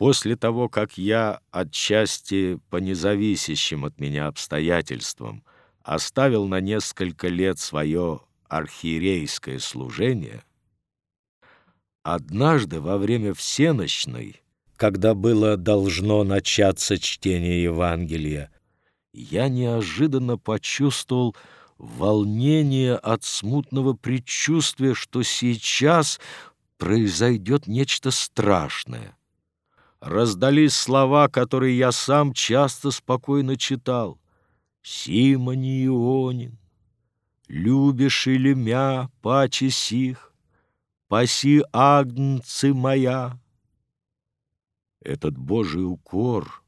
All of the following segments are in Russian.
После того, как я отчасти по независящим от меня обстоятельствам оставил на несколько лет свое архиерейское служение, однажды во время всеночной, когда было должно начаться чтение Евангелия, я неожиданно почувствовал волнение от смутного предчувствия, что сейчас произойдет нечто страшное. Раздались слова, которые я сам часто спокойно читал. «Симон Ионин, любишь или мя паче сих, паси агнцы моя». Этот Божий укор,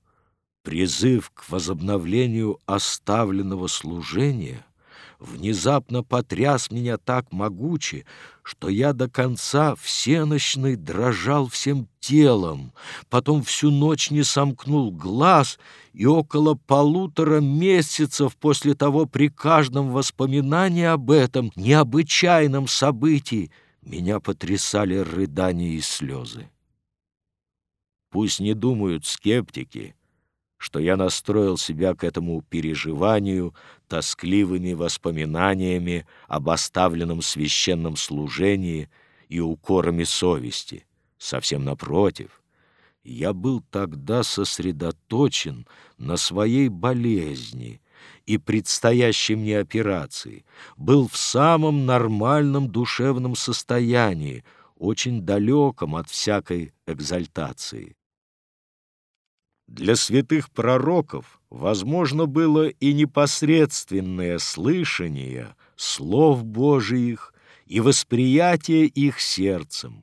призыв к возобновлению оставленного служения — внезапно потряс меня так могуче, что я до конца всеночной дрожал всем телом, потом всю ночь не сомкнул глаз, и около полутора месяцев после того при каждом воспоминании об этом необычайном событии меня потрясали рыдания и слезы. Пусть не думают скептики, что я настроил себя к этому переживанию тоскливыми воспоминаниями об оставленном священном служении и укорами совести. Совсем напротив, я был тогда сосредоточен на своей болезни и предстоящей мне операции, был в самом нормальном душевном состоянии, очень далеком от всякой экзальтации. Для святых пророков возможно было и непосредственное слышание слов Божиих и восприятие их сердцем.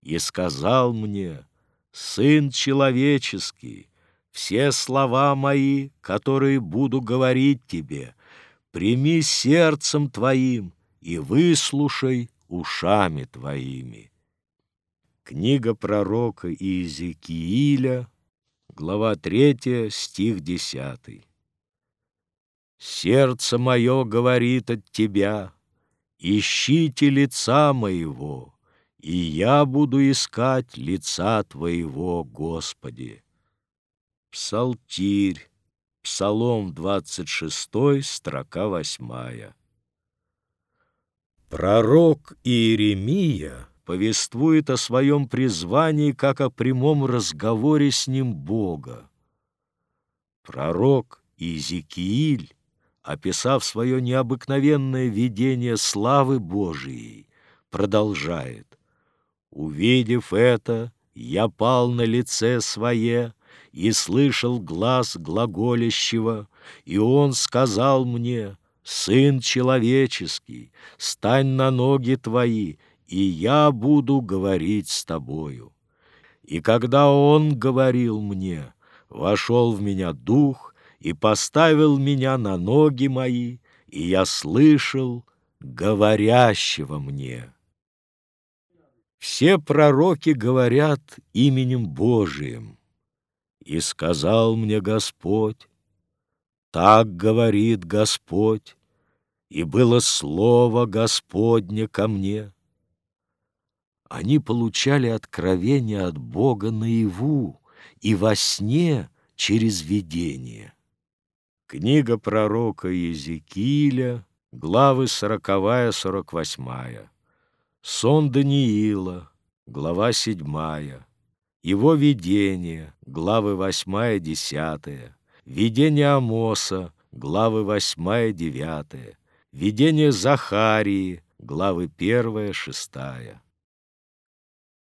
И сказал мне, «Сын человеческий, все слова мои, которые буду говорить тебе, прими сердцем твоим и выслушай ушами твоими». Книга пророка Иезекииля, глава 3, стих 10. «Сердце мое говорит от тебя, ищите лица моего, и я буду искать лица твоего, Господи». Псалтирь, Псалом 26, строка 8. Пророк Иеремия повествует о своем призвании как о прямом разговоре с ним Бога. Пророк Иезекииль, описав свое необыкновенное видение славы Божией, продолжает «Увидев это, я пал на лице свое и слышал глаз глаголящего, и он сказал мне, «Сын человеческий, стань на ноги твои и я буду говорить с тобою. И когда он говорил мне, вошел в меня дух и поставил меня на ноги мои, и я слышал говорящего мне. Все пророки говорят именем Божиим. И сказал мне Господь, так говорит Господь, и было слово Господне ко мне — они получали откровение от Бога наяву и во сне через видение. Книга пророка Иезекииля, главы сороковая, сорок восьмая. Сон Даниила, глава седьмая. Его видение, главы восьмая, десятая. Видение Амоса, главы восьмая, девятая. Видение Захарии, главы первая, шестая.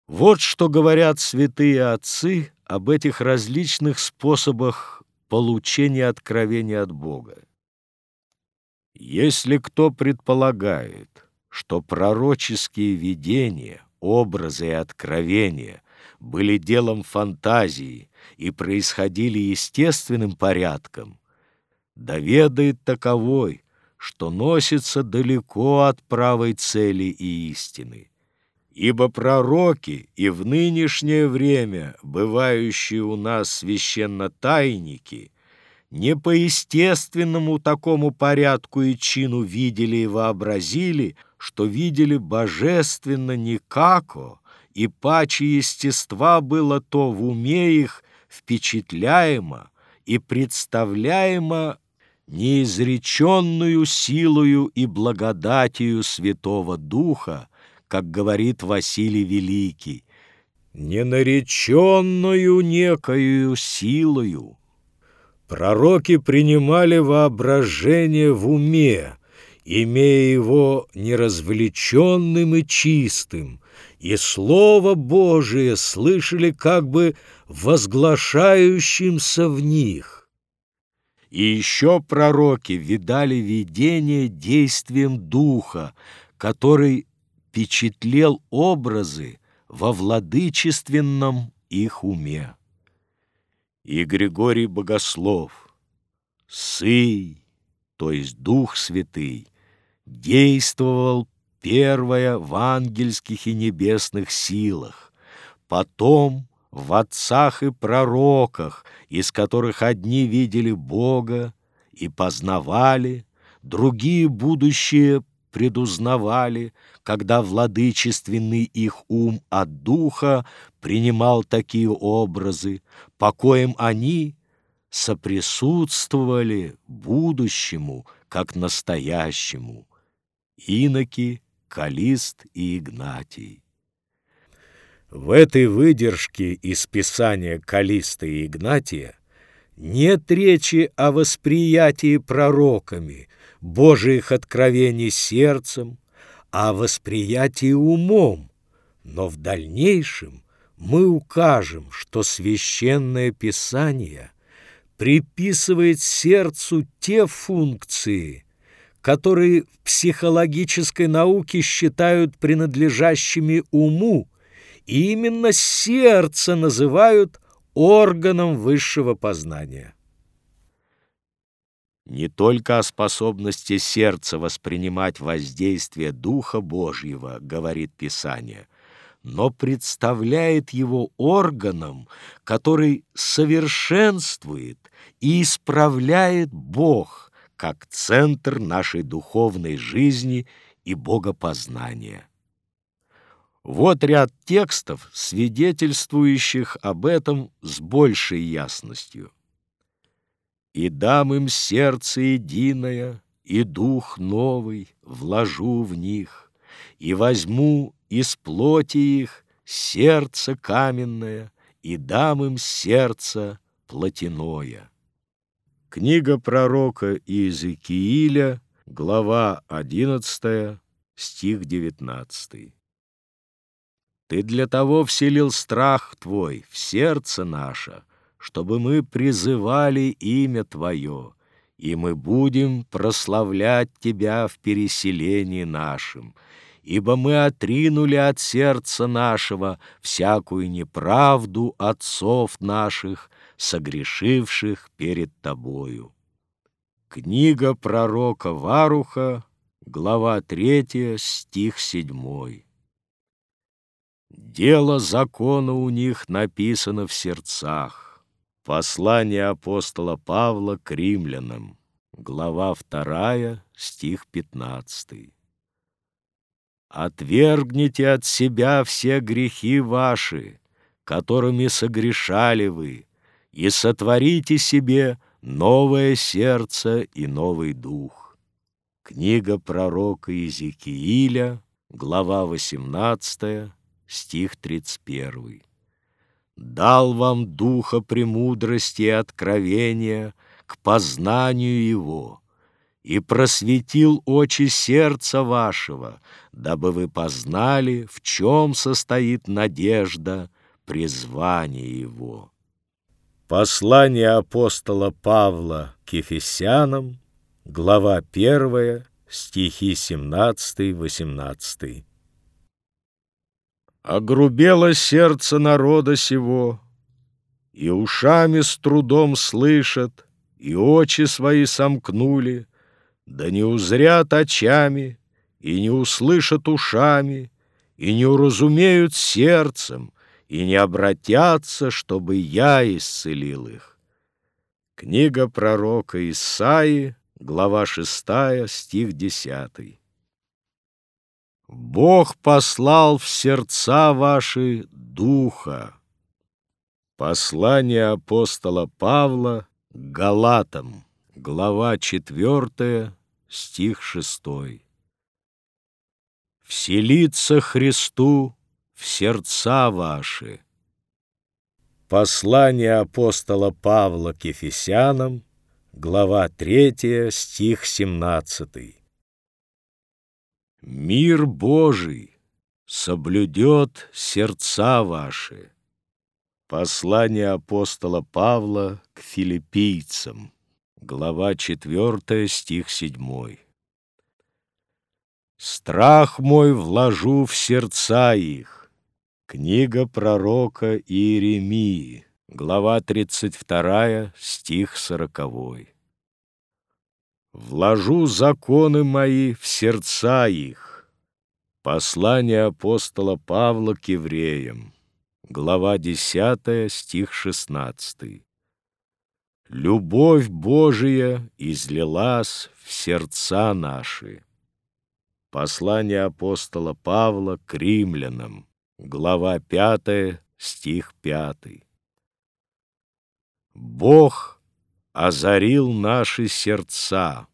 Вот что говорят святые отцы об этих различных способах получения откровения от Бога. Если кто предполагает, что пророческие видения, образы и откровения были делом фантазии и происходили естественным порядком, доведает таковой, что носится далеко от правой цели и истины, Ибо пророки и в нынешнее время бывающие у нас священнотайники не по естественному такому порядку и чину видели и вообразили, что видели божественно никако и паче естества было то в уме их впечатляемо и представляемо неизреченную силою и благодатью Святого Духа, как говорит Василий Великий, ненареченную некою силою. Пророки принимали воображение в уме, имея его неразвлеченным и чистым, и Слово Божие слышали как бы возглашающимся в них. И еще пророки видали видение действием Духа, который печатлел образы во владычественном их уме. И Григорий Богослов, Сый, то есть Дух Святый, действовал первое в ангельских и небесных силах, потом в отцах и пророках, из которых одни видели Бога и познавали, другие будущее предузнавали, когда владычественный их ум от духа принимал такие образы, по коим они соприсутствовали будущему, как настоящему. Иноки, Калист и Игнатий. В этой выдержке из писания Калиста и Игнатия нет речи о восприятии пророками Божиих откровений сердцем, о восприятии умом, но в дальнейшем мы укажем, что священное писание приписывает сердцу те функции, которые в психологической науке считают принадлежащими уму, и именно сердце называют органом высшего познания. Не только о способности сердца воспринимать воздействие Духа Божьего, говорит Писание, но представляет его органом, который совершенствует и исправляет Бог – как центр нашей духовной жизни и богопознания. Вот ряд текстов, свидетельствующих об этом с большей ясностью. «И дам им сердце единое, и дух новый вложу в них, и возьму из плоти их сердце каменное, и дам им сердце плотяное». Книга пророка Иезекииля, глава 11, стих 19. Ты для того вселил страх Твой в сердце наше, чтобы мы призывали имя Твое, и мы будем прославлять Тебя в переселении нашем, ибо мы отринули от сердца нашего всякую неправду отцов наших, согрешивших перед тобою. Книга пророка Варуха, глава 3, стих 7. Дело закона у них написано в сердцах. Послание апостола Павла к римлянам, глава 2, стих 15. «Отвергните от себя все грехи ваши, которыми согрешали вы, и сотворите себе новое сердце и новый дух. Книга пророка Иезекииля, глава 18, стих 31. «Дал вам духа премудрости и откровения к познанию его, и просветил очи сердца вашего, дабы вы познали, в чем состоит надежда призвания его». Послание апостола Павла к Ефесянам, глава 1, стихи 17-18. Огрубело сердце народа сего, и ушами с трудом слышат, и очи свои сомкнули, да не узрят очами, и не услышат ушами, и не уразумеют сердцем, и не обратятся, чтобы я исцелил их. Книга пророка Исаии, глава 6, стих 10. Бог послал в сердца ваши Духа. Послание апостола Павла Галатам, глава 4, стих 6. Вселиться Христу в сердца ваши. Послание апостола Павла к Ефесянам, глава 3, стих 17. Мир Божий соблюдет сердца ваши. Послание апостола Павла к филиппийцам, глава 4, стих 7. Страх мой вложу в сердца их, Книга пророка Иеремии, глава 32, стих 40. «Вложу законы мои в сердца их». Послание апостола Павла к евреям, глава 10, стих 16. «Любовь Божия излилась в сердца наши». Послание апостола Павла к римлянам, Глава 5, стих 5. Бог озарил наши сердца.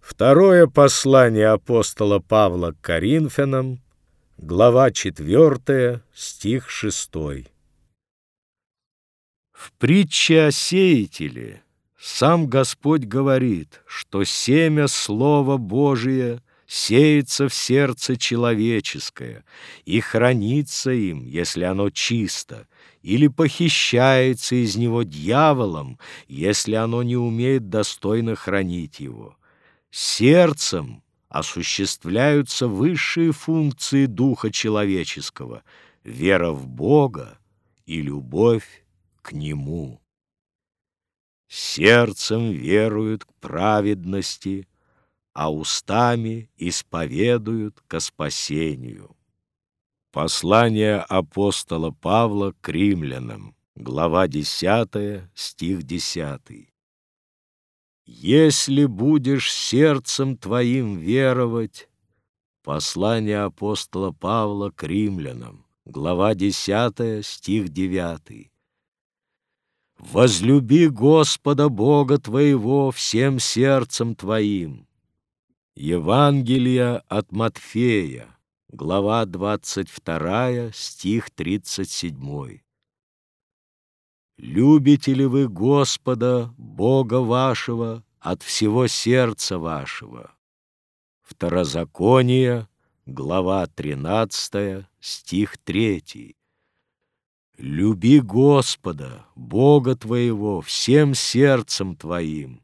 Второе послание апостола Павла к Коринфянам, глава 4, стих 6. В притче о сеятеле сам Господь говорит, что семя Слова Божие — сеется в сердце человеческое и хранится им, если оно чисто, или похищается из него дьяволом, если оно не умеет достойно хранить его. Сердцем осуществляются высшие функции духа человеческого — вера в Бога и любовь к Нему. Сердцем веруют к праведности — а устами исповедуют ко спасению. Послание апостола Павла к римлянам, глава 10, стих 10. «Если будешь сердцем твоим веровать...» Послание апостола Павла к римлянам, глава 10, стих 9. «Возлюби Господа Бога твоего всем сердцем твоим, Евангелие от Матфея, глава 22, стих 37. «Любите ли вы Господа, Бога вашего, от всего сердца вашего?» Второзаконие, глава 13, стих 3. «Люби Господа, Бога твоего, всем сердцем твоим».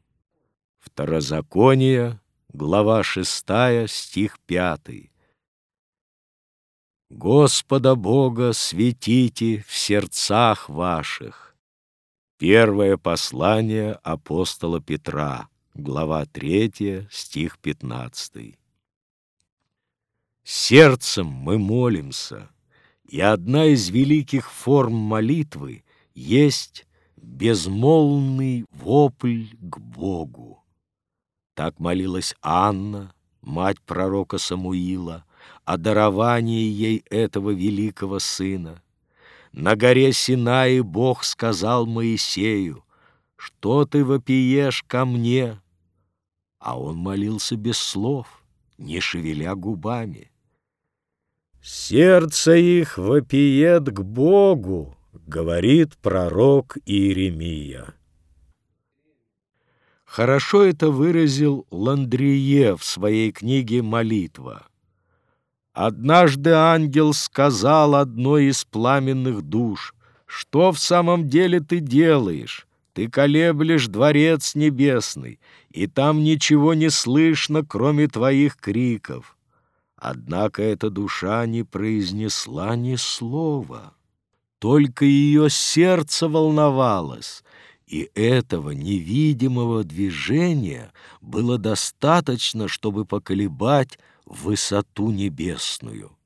Второзаконие, глава 6, стих 5. Господа Бога светите в сердцах ваших. Первое послание апостола Петра, глава 3, стих 15. Сердцем мы молимся, и одна из великих форм молитвы есть безмолвный вопль к Богу. Так молилась Анна, мать пророка Самуила, о даровании ей этого великого сына. На горе Синаи Бог сказал Моисею, «Что ты вопиешь ко мне?» А он молился без слов, не шевеля губами. «Сердце их вопиет к Богу», — говорит пророк Иеремия. Хорошо это выразил Ландрие в своей книге «Молитва». Однажды ангел сказал одной из пламенных душ, «Что в самом деле ты делаешь? Ты колеблешь дворец небесный, и там ничего не слышно, кроме твоих криков». Однако эта душа не произнесла ни слова, только ее сердце волновалось — и этого невидимого движения было достаточно, чтобы поколебать высоту небесную.